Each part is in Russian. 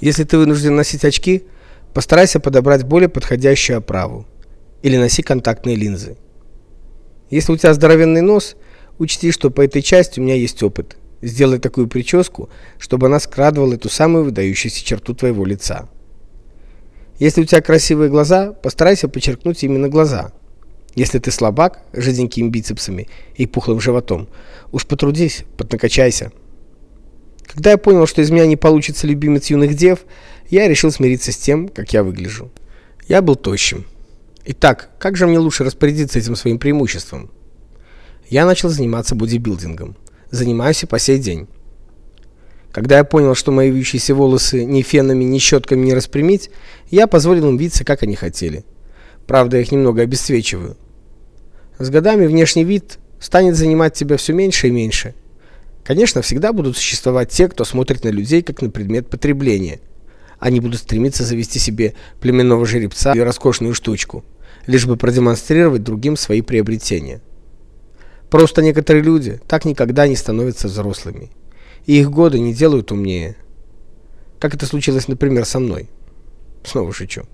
Если ты вынужден носить очки, постарайся подобрать более подходящую оправу или носи контактные линзы. Если у тебя здоровенный нос, учти, что по этой части у меня есть опыт. Сделай такую прическу, чтобы она скрадывала эту самую выдающуюся черту твоего лица. Если у тебя красивые глаза, постарайся подчеркнуть именно глаза. Если ты слабак, жиденькими бицепсами и пухлым животом, уж потрудись, поднакачайся. Когда я понял, что из меня не получится любимец юных дев, я решил смириться с тем, как я выгляжу. Я был тощим. Итак, как же мне лучше распорядиться этим своим преимуществом? Я начал заниматься бодибилдингом. Занимаюсь и по сей день. Когда я понял, что мои вьющиеся волосы ни фенами, ни щетками не распрямить, я позволил им виться, как они хотели. Правда, я их немного обесцвечиваю. С годами внешний вид станет занимать тебя все меньше и меньше. Конечно, всегда будут существовать те, кто смотрит на людей как на предмет потребления. Они будут стремиться завести себе племенного жеребца или роскошную штучку, лишь бы продемонстрировать другим свои приобретения. Просто некоторые люди так никогда не становятся взрослыми, и их годы не делают умнее. Как это случилось, например, со мной. Снова шучу.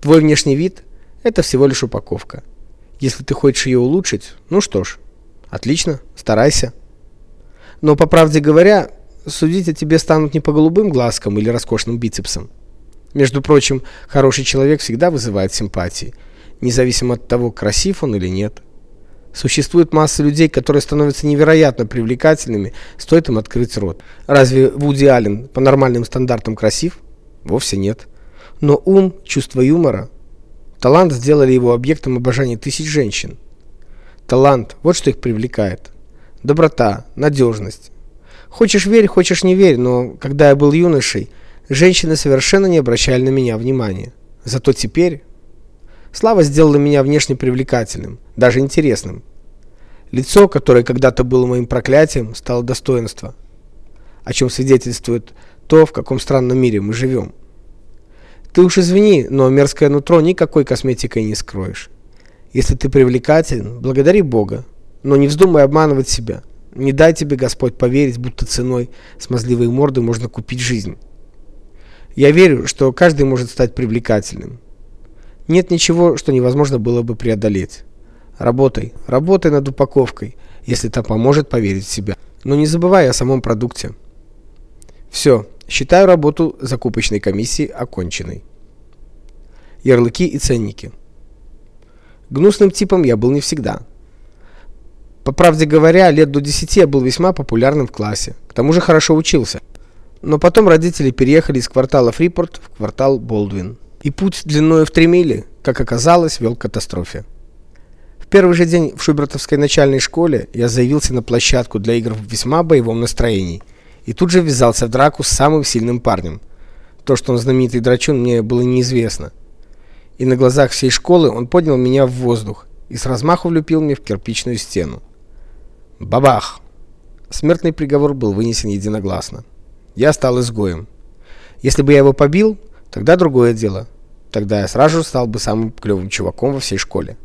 Твой внешний вид это всего лишь упаковка. Если ты хочешь ее улучшить, ну что ж, отлично, старайся. Но по правде говоря, судить о тебе станут не по голубым глазкам или роскошным бицепсам. Между прочим, хороший человек всегда вызывает симпатии, независимо от того, красив он или нет. Существует масса людей, которые становятся невероятно привлекательными, стоит им открыть рот. Разве Вуди Аллен по нормальным стандартам красив? Вовсе нет. Но ум, чувство юмора, талант сделали его объектом обожания тысяч женщин. Талант вот что их привлекает доброта, надежность. Хочешь верь, хочешь не верь, но когда я был юношей, женщины совершенно не обращали на меня внимания. Зато теперь слава сделала меня внешне привлекательным, даже интересным. Лицо, которое когда-то было моим проклятием, стало достоинство, о чем свидетельствует то, в каком странном мире мы живем. Ты уж извини, но мерзкое нутро никакой косметикой не скроешь. Если ты привлекателен, благодари Бога но не вздумай обманывать себя. Не дай тебе Господь поверить, будто ценой смазливой морды можно купить жизнь. Я верю, что каждый может стать привлекательным. Нет ничего, что невозможно было бы преодолеть. Работай, работай над упаковкой, если это поможет поверить в себя. Но не забывай о самом продукте. Все, считаю работу закупочной комиссии оконченной. Ярлыки и ценники. Гнусным типом я был не всегда. По правде говоря, лет до 10 я был весьма популярным в классе. К тому же хорошо учился. Но потом родители переехали из квартала Фрипорт в квартал Болдвин. И путь длиной в 3 мили, как оказалось, вел к катастрофе. В первый же день в Шубертовской начальной школе я заявился на площадку для игр в весьма боевом настроении и тут же ввязался в драку с самым сильным парнем. То, что он знаменитый драчун, мне было неизвестно. И на глазах всей школы он поднял меня в воздух и с размаху влепил мне в кирпичную стену. Бабах! Смертный приговор был вынесен единогласно. Я стал изгоем. Если бы я его побил, тогда другое дело. Тогда я сразу стал бы самым клевым чуваком во всей школе.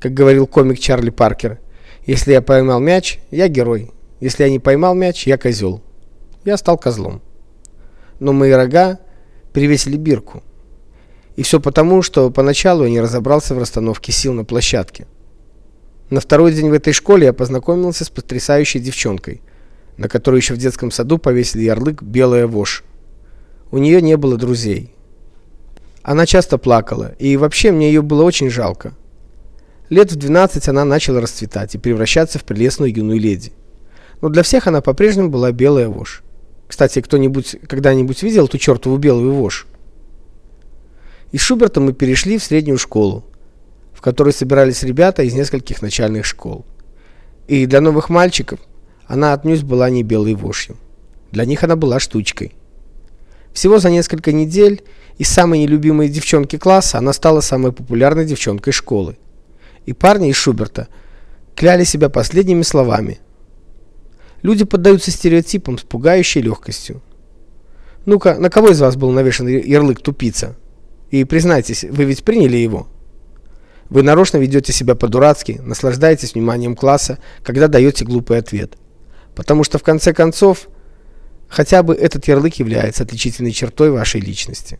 Как говорил комик Чарли Паркер, если я поймал мяч, я герой. Если я не поймал мяч, я козел. Я стал козлом. Но мои рога привесили бирку. И все потому, что поначалу я не разобрался в расстановке сил на площадке. На второй день в этой школе я познакомился с потрясающей девчонкой, на которую еще в детском саду повесили ярлык белая вошь. У нее не было друзей. Она часто плакала, и вообще мне ее было очень жалко. Лет в 12 она начала расцветать и превращаться в прелестную юную леди. Но для всех она по-прежнему была белая вошь. Кстати, кто-нибудь когда-нибудь видел ту чертову белую вошь? Из Шуберта мы перешли в среднюю школу в которой собирались ребята из нескольких начальных школ. И для новых мальчиков она отнюдь была не белой вошью. Для них она была штучкой. Всего за несколько недель из самой нелюбимой девчонки класса она стала самой популярной девчонкой школы. И парни из Шуберта кляли себя последними словами. Люди поддаются стереотипам с пугающей легкостью. Ну-ка, на кого из вас был навешан ярлык тупица? И признайтесь, вы ведь приняли его? Вы нарочно ведете себя по-дурацки, наслаждаетесь вниманием класса, когда даете глупый ответ. Потому что в конце концов Хотя бы этот ярлык является отличительной чертой вашей личности.